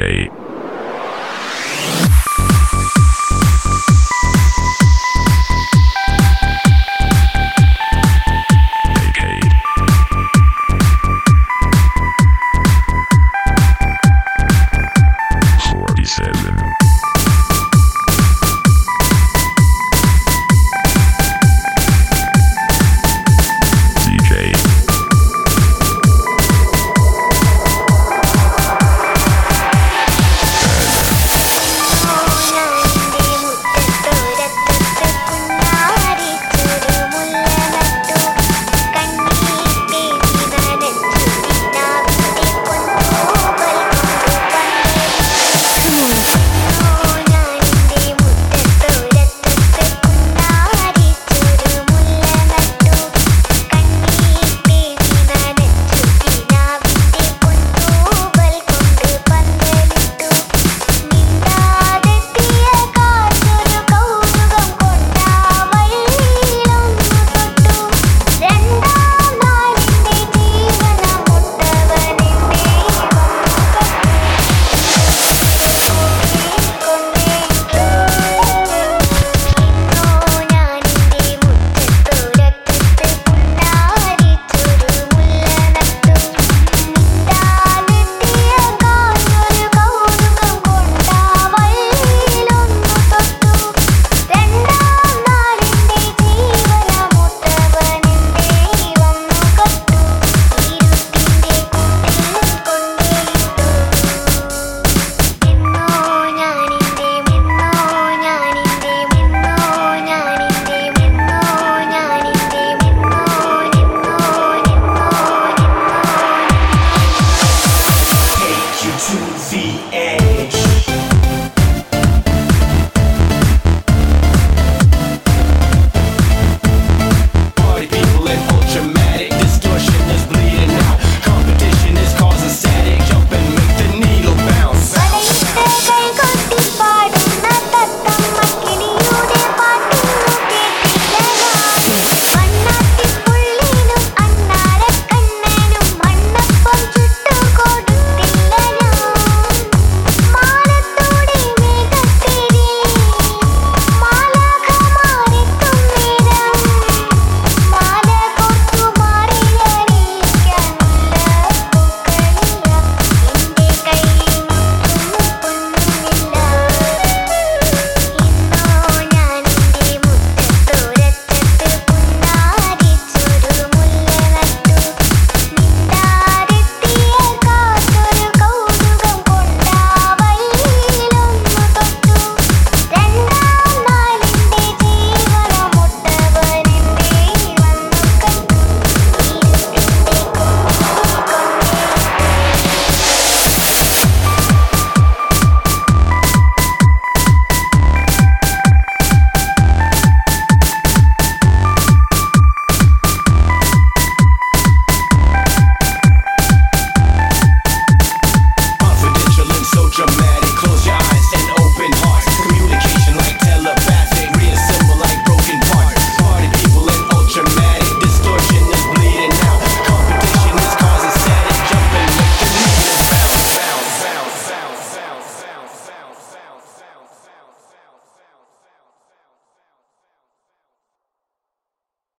DJ.